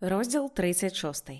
Розділ 36.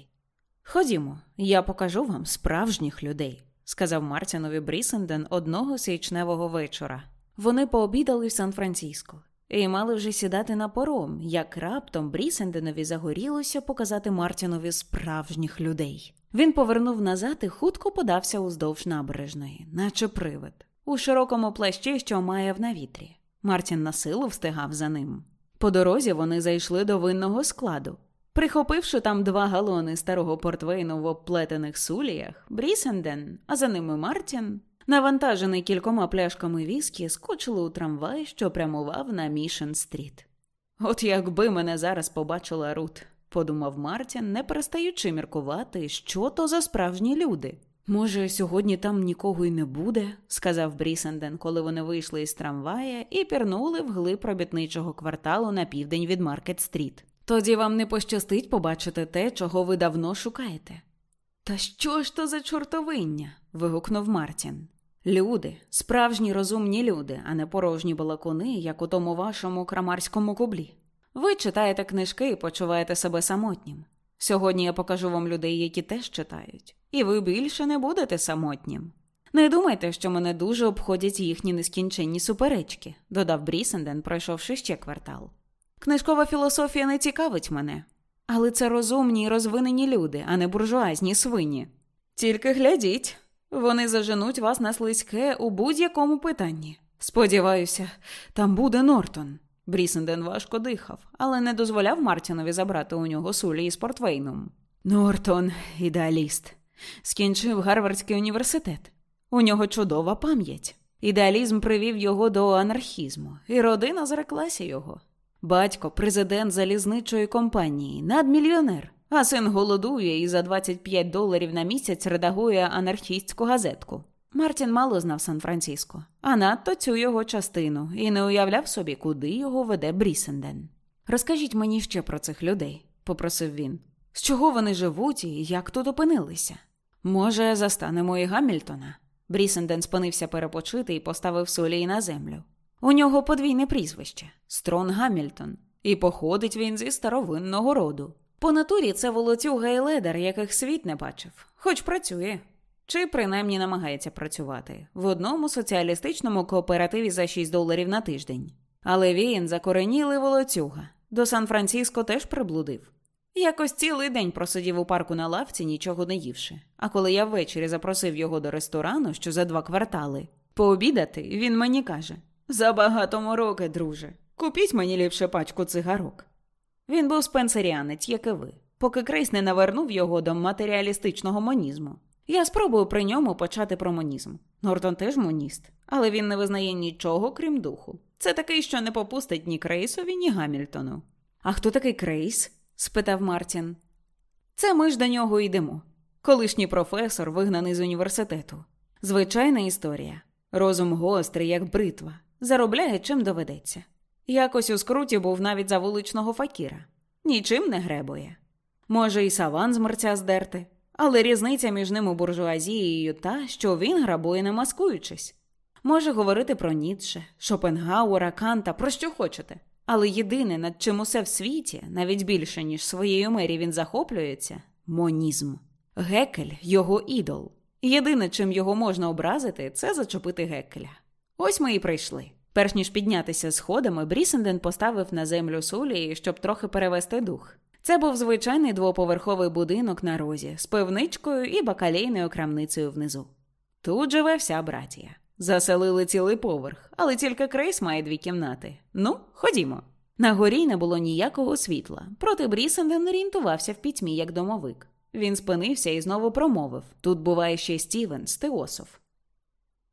Ходімо, я покажу вам справжніх людей, сказав Мартінові Брісенден одного січневого вечора. Вони пообідали в Сан-Франциско і мали вже сідати на пором, як раптом Брісенденові загорілося показати Мартінові справжніх людей. Він повернув назад і хутко подався уздовж набережної, наче привид, у широкому плащі, що має в навітрі. Мартін на силу встигав за ним. По дорозі вони зайшли до винного складу. Прихопивши там два галони старого портвейну в обплетених суліях, Брісенден, а за ними Мартін, навантажений кількома пляшками віскі, скочили у трамвай, що прямував на Мішен стріт. От якби мене зараз побачила Рут, подумав Мартін, не перестаючи міркувати, що то за справжні люди. Може, сьогодні там нікого й не буде, сказав Брісенден, коли вони вийшли із трамвая і пірнули вглиб робітничого кварталу на південь від Маркет Стріт. Тоді вам не пощастить побачити те, чого ви давно шукаєте. Та що ж то за чортовиння? вигукнув Мартін. Люди, справжні розумні люди, а не порожні балакуни, як у тому вашому крамарському кублі. Ви читаєте книжки і почуваєте себе самотнім. Сьогодні я покажу вам людей, які теж читають, і ви більше не будете самотнім. Не думайте, що мене дуже обходять їхні нескінченні суперечки, додав Брісенден, пройшовши ще квартал. Книжкова філософія не цікавить мене, але це розумні і розвинені люди, а не буржуазні свині. Тільки глядіть, вони заженуть вас на слизьке у будь-якому питанні. Сподіваюся, там буде Нортон. Брісенден важко дихав, але не дозволяв Мартінові забрати у нього сулі із портвейном. Нортон, ідеаліст, скінчив Гарвардський університет. У нього чудова пам'ять. Ідеалізм привів його до анархізму, і родина зреклася його. Батько президент залізничої компанії, надмільйонер, а син голодує і за 25 доларів на місяць редагує анархістську газетку. Мартін мало знав Сан-Франциско, а надто цю його частину і не уявляв собі, куди його веде Брісенден. Розкажіть мені ще про цих людей, попросив він. З чого вони живуть і як тут опинилися? Може, застанемо і Гамільтона? Брісенден спинився перепочити і поставив солій на землю. У нього подвійне прізвище Строн Гамільтон, і походить він зі старовинного роду. По натурі це волоцюга і ледар, яких світ не бачив, хоч працює. Чи принаймні намагається працювати в одному соціалістичному кооперативі за 6 доларів на тиждень. Але він закоренілий волоцюга. До Сан-Франциско теж приблудив. Якось цілий день просидів у парку на лавці, нічого не ївши. А коли я ввечері запросив його до ресторану, що за два квартали, пообідати, він мені каже: Забагато мороки, друже. Купіть мені ліпше пачку цигарок. Він був спенсеріанець, як і ви, поки Крейс не навернув його до матеріалістичного монізму. Я спробую при ньому почати про монізм. Нортон теж моніст, але він не визнає нічого, крім духу. Це такий, що не попустить ні Крейсові, ні Гамільтону. А хто такий Крейс? спитав Мартін. Це ми ж до нього йдемо. Колишній професор, вигнаний з університету. Звичайна історія. Розум гострий, як бритва, заробляє чим доведеться. Якось у скруті був навіть за вуличного факіра. Нічим не гребує. Може, і саван з мерця здерти, але різниця між ним у буржуазією та, що він грабує, не маскуючись. Може говорити про Ніцше, Шопенгауера, Канта, про що хочете. Але єдине, над чим усе в світі, навіть більше, ніж своєю мері він захоплюється монізм. Гекель його ідол. Єдине, чим його можна образити, це зачепити Гекеля. Ось ми і прийшли. Перш ніж піднятися сходами, Брісенден поставив на землю сулі, щоб трохи перевести дух. Це був звичайний двоповерховий будинок на розі з пивничкою і бакалейною крамницею внизу. Тут живе вся братія. Заселили цілий поверх, але тільки Крейс має дві кімнати. Ну, ходімо. На горі не було ніякого світла, проте Брісенден орієнтувався в пітьмі як домовик. Він спинився і знову промовив тут буває ще Стівен, Стеософ.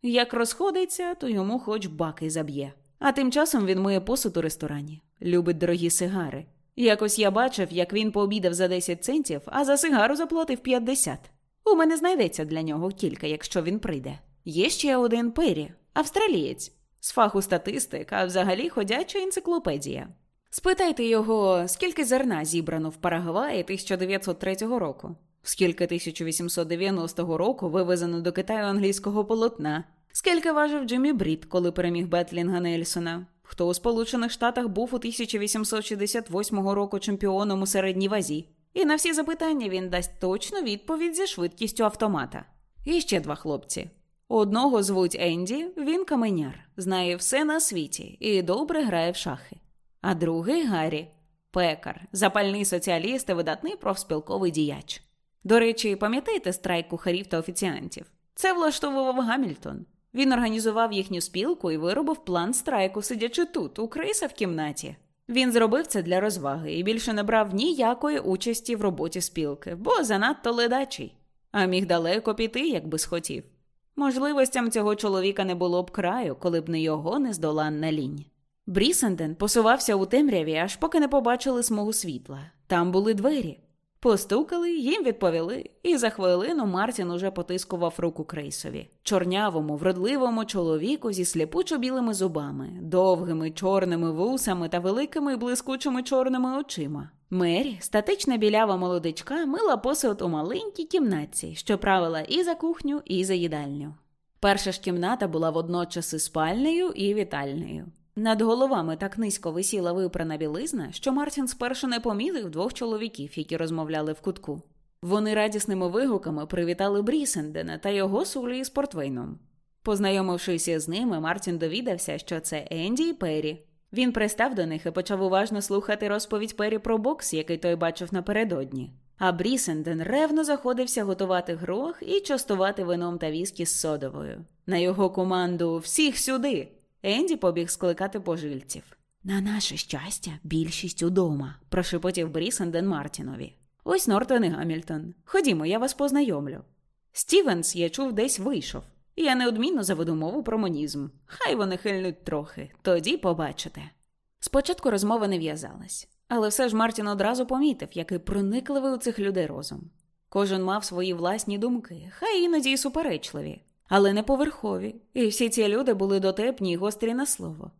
Як розходиться, то йому хоч баки заб'є. А тим часом він миє посуд у ресторані, любить дорогі сигари. Якось я бачив, як він пообідав за 10 центів, а за сигару заплатив 50. У мене знайдеться для нього кілька, якщо він прийде. Є ще один Пері, австралієць, з фаху статистик, а взагалі ходяча енциклопедія. Спитайте його, скільки зерна зібрано в Парагваї 1903 року, скільки 1890 року вивезено до Китаю англійського полотна, скільки важив Джиммі Брід, коли переміг Бетлінга Нельсона, хто у Сполучених Штатах був у 1868 року чемпіоном у середній вазі. І на всі запитання він дасть точну відповідь зі швидкістю автомата. І ще два хлопці. Одного звуть Енді, він каменяр, знає все на світі і добре грає в шахи. А другий Гаррі пекар, запальний соціаліст і видатний профспілковий діяч. До речі, пам'ятаєте страйк кухарів та офіціантів? Це влаштовував Гамільтон. Він організував їхню спілку і виробив план страйку, сидячи тут, у Криса в кімнаті. Він зробив це для розваги і більше не брав ніякої участі в роботі спілки, бо занадто ледачий, а міг далеко піти, якби схотів. Можливостям цього чоловіка не було б краю, коли б не його нездоланна лінь. Брісенден посувався у темряві, аж поки не побачили смугу світла. Там були двері. Постукали, їм відповіли, і за хвилину Мартін уже потискував руку Крейсові, чорнявому, вродливому чоловіку зі сліпучо білими зубами, довгими чорними вусами та великими блискучими чорними очима. Мері, статична білява молодичка, мила посуд у маленькій кімнатці, що правила і за кухню, і за їдальню. Перша ж кімната була водночас і спальнею і вітальнею. Над головами так низько висіла випрана білизна, що Мартін спершу не помітив двох чоловіків, які розмовляли в кутку. Вони радісними вигуками привітали Брісендена та його сулі з портвейном. Познайомившись з ними, Мартін довідався, що це Енді і Перрі. Він пристав до них і почав уважно слухати розповідь Перрі про бокс, який той бачив напередодні. А Брісенден ревно заходився готувати грох і частувати вином та віскі з содовою. На його команду Всіх сюди! Енді побіг скликати пожильців. На наше щастя, більшість удома, прошепотів Брісенден Мартінові. Ось Нортон і Гамільтон. Ходімо, я вас познайомлю. Стівенс, я чув, десь вийшов. Я неодмінно заведу мову про монізм. Хай вони хильнуть трохи, тоді побачите. Спочатку розмова не в'язалась, але все ж Мартін одразу помітив, який проникливий у цих людей розум. Кожен мав свої власні думки, хай іноді й суперечливі, але не поверхові, і всі ці люди були дотепні й гострі на слово.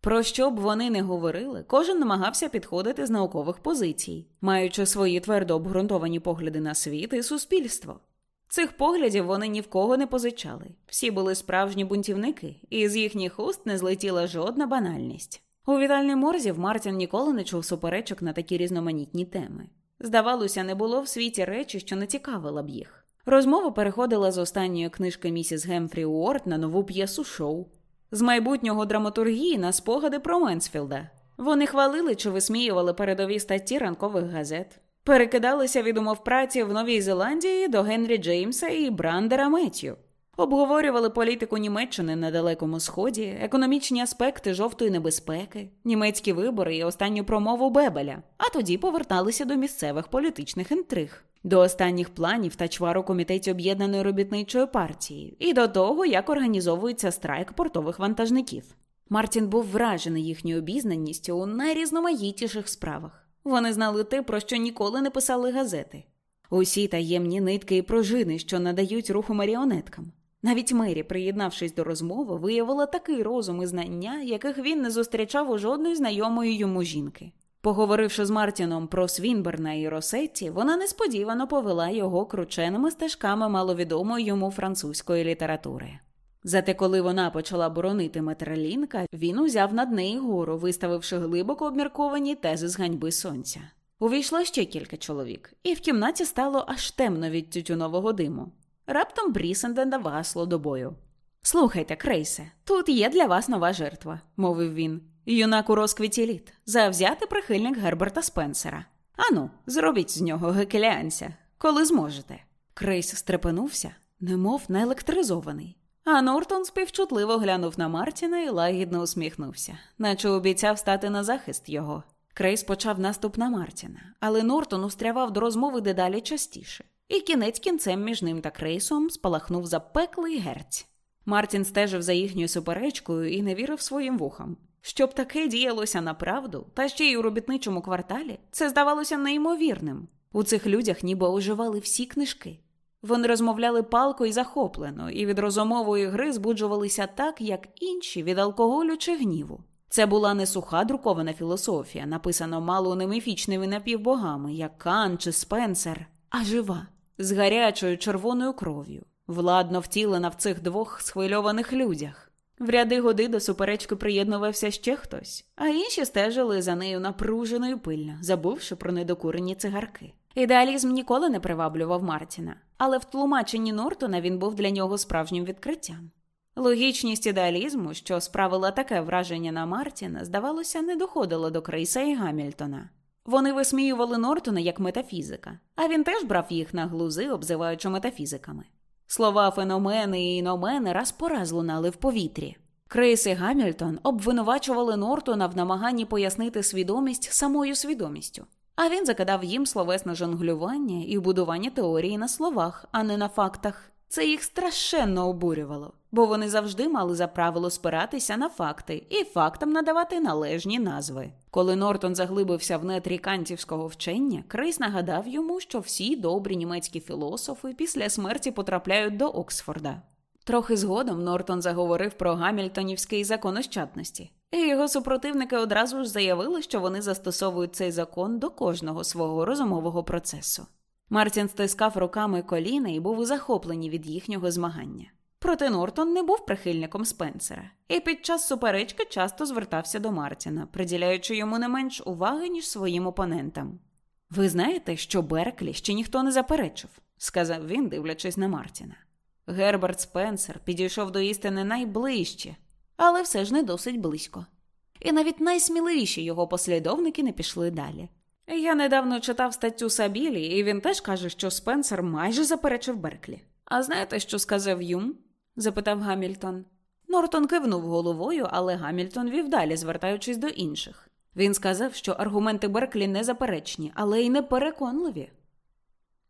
Про що б вони не говорили, кожен намагався підходити з наукових позицій, маючи свої твердо обґрунтовані погляди на світ і суспільство. Цих поглядів вони ні в кого не позичали. Всі були справжні бунтівники, і з їхніх уст не злетіла жодна банальність. У вітальні морзів Мартін ніколи не чув суперечок на такі різноманітні теми. Здавалося, не було в світі речі, що не цікавила б їх. Розмова переходила з останньої книжки місіс Гемфрі Уорд на нову п'єсу шоу, з майбутнього драматургії на спогади про Менсфілда. Вони хвалили чи висміювали передові статті ранкових газет, перекидалися від умов праці в Новій Зеландії до Генрі Джеймса і Брандера Меттю. Обговорювали політику Німеччини на Далекому Сході, економічні аспекти жовтої небезпеки, німецькі вибори і останню промову Бебеля, а тоді поверталися до місцевих політичних інтриг, до останніх планів та чвар у комітеті об'єднаної робітничої партії, і до того, як організовується страйк портових вантажників. Мартін був вражений їхньою обізнаністю у найрізноманітніших справах. Вони знали те, про що ніколи не писали газети. Усі таємні нитки і пружини, що надають руху маріонеткам. Навіть Мері, приєднавшись до розмови, виявила такий розум і знання, яких він не зустрічав у жодної знайомої йому жінки. Поговоривши з Мартіном про Свінберна і Росетті, вона несподівано повела його крученими стежками маловідомої йому французької літератури. Зате, коли вона почала боронити Метрелінка, він узяв над неї гору, виставивши глибоко обмірковані тези з ганьби сонця. Увійшло ще кілька чоловік, і в кімнаті стало аж темно від тютюнового диму. Раптом Брісенден дав гасло до бою. Слухайте, Крейсе, тут є для вас нова жертва, мовив він. Юнак у розквіті літ, завзяти прихильник Герберта Спенсера. Ану, зробіть з нього гекелянця, коли зможете. Крейс стрепенувся, немов наелектризований. А Нортон співчутливо глянув на Мартіна і лагідно усміхнувся, наче обіцяв стати на захист його. Крейс почав наступ на Мартіна, але Нортон устрявав до розмови дедалі частіше, і кінець кінцем між ним та Крейсом спалахнув запеклий герць. Мартін стежив за їхньою суперечкою і не вірив своїм вухам. Щоб таке діялося направду, та ще й у робітничому кварталі, це здавалося неймовірним. У цих людях ніби оживали всі книжки. Вони розмовляли палко і захоплено, і від розумової гри збуджувалися так, як інші від алкоголю чи гніву. Це була не суха друкована філософія, написана мало не міфічними напівбогами, як Кан чи Спенсер, а жива, з гарячою червоною кров'ю, владно втілена в цих двох схвильованих людях. В ряди годи до суперечки приєднувався ще хтось, а інші стежили за нею напружено і пильно, забувши про недокурені цигарки. Ідеалізм ніколи не приваблював Мартіна, але в тлумаченні Нортона він був для нього справжнім відкриттям. Логічність ідеалізму, що справила таке враження на Мартіна, здавалося, не доходила до Крейса і Гамільтона. Вони висміювали Нортона як метафізика, а він теж брав їх на глузи, обзиваючи метафізиками. Слова феномени і ноумени раз по раз лунали в повітрі. Крейс і Гамільтон обвинувачували Нортона в намаганні пояснити свідомість самою свідомістю. А він закидав їм словесне жонглювання і будування теорії на словах, а не на фактах. Це їх страшенно обурювало, бо вони завжди мали за правило спиратися на факти і фактам надавати належні назви. Коли Нортон заглибився в нетрі кантівського вчення, Крейс нагадав йому, що всі добрі німецькі філософи після смерті потрапляють до Оксфорда. Трохи згодом Нортон заговорив про гамільтонівський закон ощадності, і його супротивники одразу ж заявили, що вони застосовують цей закон до кожного свого розумового процесу. Мартін стискав руками коліна і був у захопленні від їхнього змагання. Проте Нортон не був прихильником Спенсера, і під час суперечки часто звертався до Мартіна, приділяючи йому не менш уваги, ніж своїм опонентам. Ви знаєте, що Берклі ще ніхто не заперечив, сказав він, дивлячись на Мартіна. Герберт Спенсер підійшов до істини найближче, але все ж не досить близько. І навіть найсміливіші його послідовники не пішли далі. Я недавно читав статтю Сабілі, і він теж каже, що Спенсер майже заперечив Берклі. А знаєте, що сказав Юм? запитав Гамільтон. Нортон кивнув головою, але Гамільтон вів далі, звертаючись до інших. Він сказав, що аргументи Берклі не заперечні, але й не переконливі.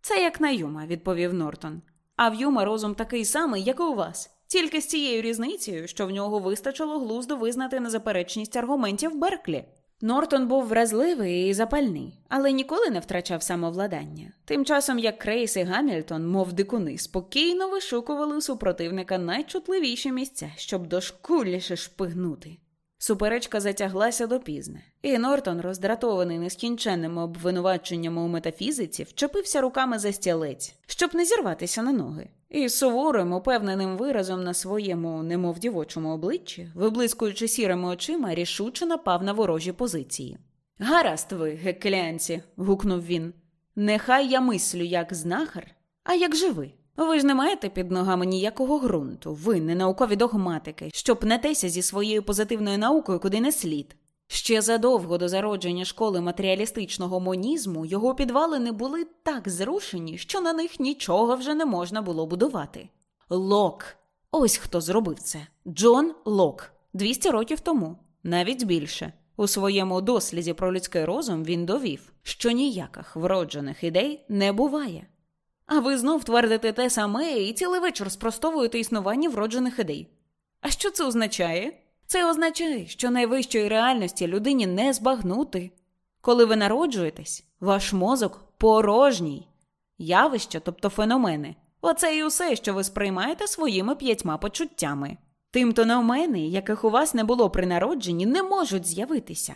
Це як на Юма, відповів Нортон. А в Юма розум такий самий, як і у вас, тільки з цією різницею, що в нього вистачило глузду визнати незаперечність аргументів Берклі. Нортон був вразливий і запальний, але ніколи не втрачав самовладання. Тим часом, як Крейс і Гамільтон, мов дикуни, спокійно вишукували у супротивника найчутливіші місця, щоб дошкуліше шпигнути. Суперечка затяглася допізне, і Нортон, роздратований нескінченними обвинуваченнями у метафізиці, вчепився руками за стілець, щоб не зірватися на ноги, і суворим, упевненим виразом на своєму, немов дівочому обличчі, виблискуючи сірими очима, рішуче напав на ворожі позиції. Гаразд ви, геклянці, гукнув він. Нехай я мислю як знахар, а як живий. Ви ж не маєте під ногами ніякого ґрунту, ви не наукові догматики, що пнетеся зі своєю позитивною наукою куди не слід. Ще задовго до зародження школи матеріалістичного монізму його підвали не були так зрушені, що на них нічого вже не можна було будувати. Лок. Ось хто зробив це. Джон Лок. 200 років тому, навіть більше. У своєму досліді про людський розум він довів, що ніяких вроджених ідей не буває. А ви знов твердите те саме і цілий вечір спростовуєте існування вроджених ідей. А що це означає? Це означає, що найвищої реальності людині не збагнути. Коли ви народжуєтесь, ваш мозок порожній, явища, тобто феномени. Оце і усе, що ви сприймаєте своїми п'ятьма почуттями. Тим-то навмени, яких у вас не було при народженні, не можуть з'явитися.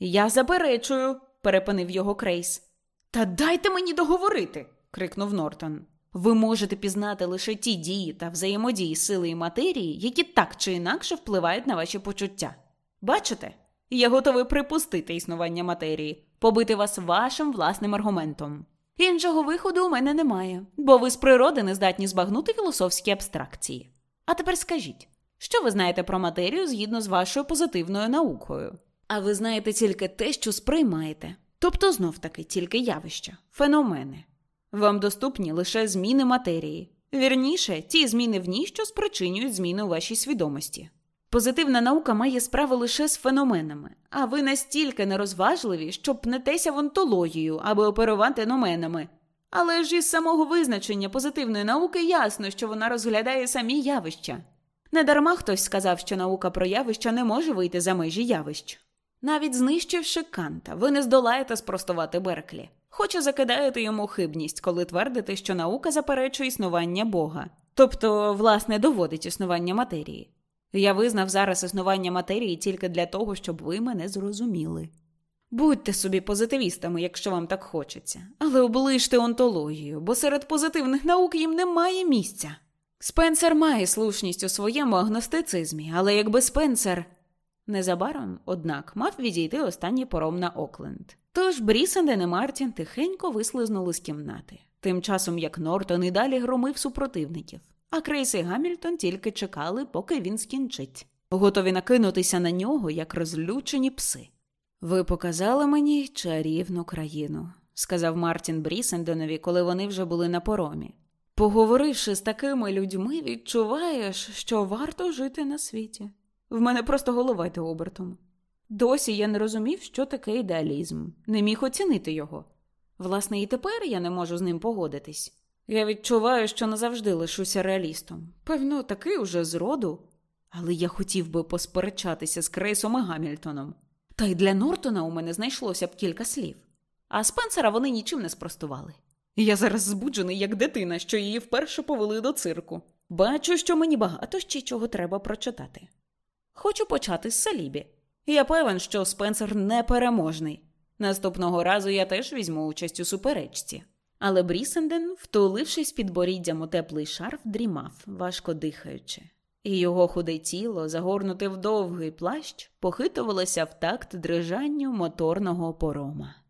Я заперечую, перепинив його Крейс. Та дайте мені договорити крикнув Нортон. Ви можете пізнати лише ті дії та взаємодії сили і матерії, які так чи інакше впливають на ваші почуття. Бачите? Я готовий припустити існування матерії, побити вас вашим власним аргументом. Іншого виходу у мене немає, бо ви з природи не здатні збагнути філософські абстракції. А тепер скажіть, що ви знаєте про матерію згідно з вашою позитивною наукою? А ви знаєте тільки те, що сприймаєте, тобто знов таки тільки явища, феномени. Вам доступні лише зміни матерії, вірніше, ті зміни в ній, що спричинюють зміни у вашій свідомості. Позитивна наука має справу лише з феноменами, а ви настільки нерозважливі, що пнетеся в онтологію, аби оперувати номенами. Але ж із самого визначення позитивної науки ясно, що вона розглядає самі явища. Недарма хтось сказав, що наука про явища не може вийти за межі явищ. Навіть знищивши Канта, ви не здолаєте спростувати Берклі. Хоча закидаєте йому хибність, коли твердите, що наука заперечує існування Бога, тобто, власне, доводить існування матерії. Я визнав зараз існування матерії тільки для того, щоб ви мене зрозуміли. Будьте собі позитивістами, якщо вам так хочеться, але оближте онтологію, бо серед позитивних наук їм немає місця. Спенсер має слушність у своєму агностицизмі, але якби Спенсер. Незабаром, однак, мав відійти останній пором на Окленд. Тож Брісенден і Мартін тихенько вислизнули з кімнати, тим часом як Нортон і далі громив супротивників, а Крейс і Гамільтон тільки чекали, поки він скінчить, готові накинутися на нього, як розлючені пси. Ви показали мені чарівну країну, сказав Мартін Брісенденові, коли вони вже були на поромі. Поговоривши з такими людьми, відчуваєш, що варто жити на світі. В мене просто голова йде обертом. Досі я не розумів, що таке ідеалізм, не міг оцінити його. Власне, і тепер я не можу з ним погодитись. Я відчуваю, що назавжди лишуся реалістом. Певно, такий уже зроду. Але я хотів би посперечатися з Крейсом і Гамільтоном. Та й для Нортона у мене знайшлося б кілька слів, а Спенсера вони нічим не спростували. Я зараз збуджений, як дитина, що її вперше повели до цирку. Бачу, що мені багато ще чого треба прочитати. Хочу почати з Салібі. Я певен, що Спенсер непереможний. Наступного разу я теж візьму участь у суперечці. Але Брісенден, втулившись під боріддям у теплий шарф, дрімав, важко дихаючи, і його худе тіло, загорнуте в довгий плащ, похитувалося в такт дрижанню моторного порома.